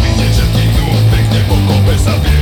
Vidieť, že pekne po kope sa viesť Keď ľudia ich pred plameňmi každý vzdá